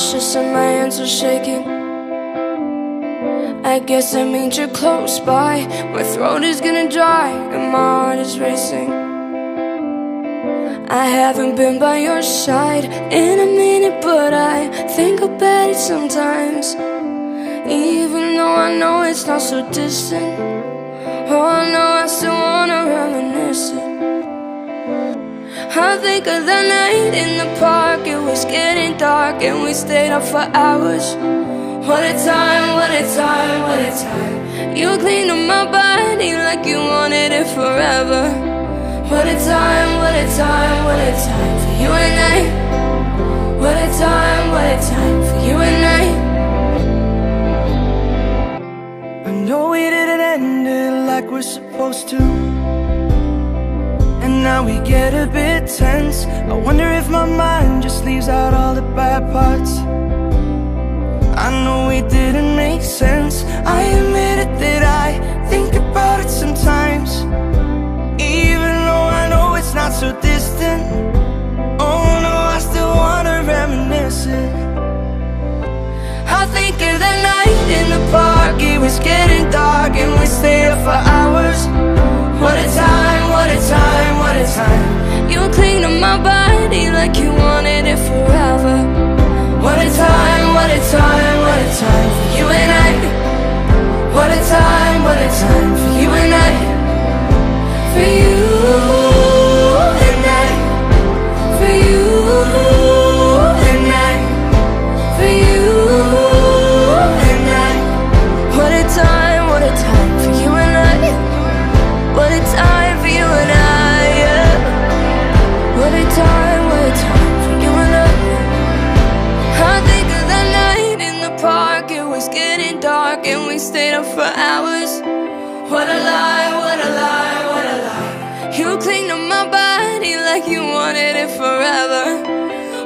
nauseous and my hands are shaking. I guess I means you're close by. My throat is gonna dry and my heart is racing. I haven't been by your side in a minute But I think about it sometimes. Even though I know it's not so distant. Oh no, I still wanna reminisce it. I think of the night in the park It was getting dark and we stayed up for hours. What a time, what a time, what a time. You cleaned up my body like you wanted it forever. What a time, what a time, what a time for you and I. What a time, what a time for you and I. I know we didn't end it like we're supposed to. And now we get a bit tense. I wonder if my mind just leaves out all the bad parts. I know we didn't make sense. I admit it that I think about it sometimes. Even though I know it's not so distant. Oh no, I still wanna reminisce it. I think of the night in the park. It was getting dark and we stayed up for hours. What a time, what a time what a time. You cling to my body like you for hours. What a lie, what a lie, what a lie. You cling to my body like you wanted it forever.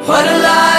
What a lie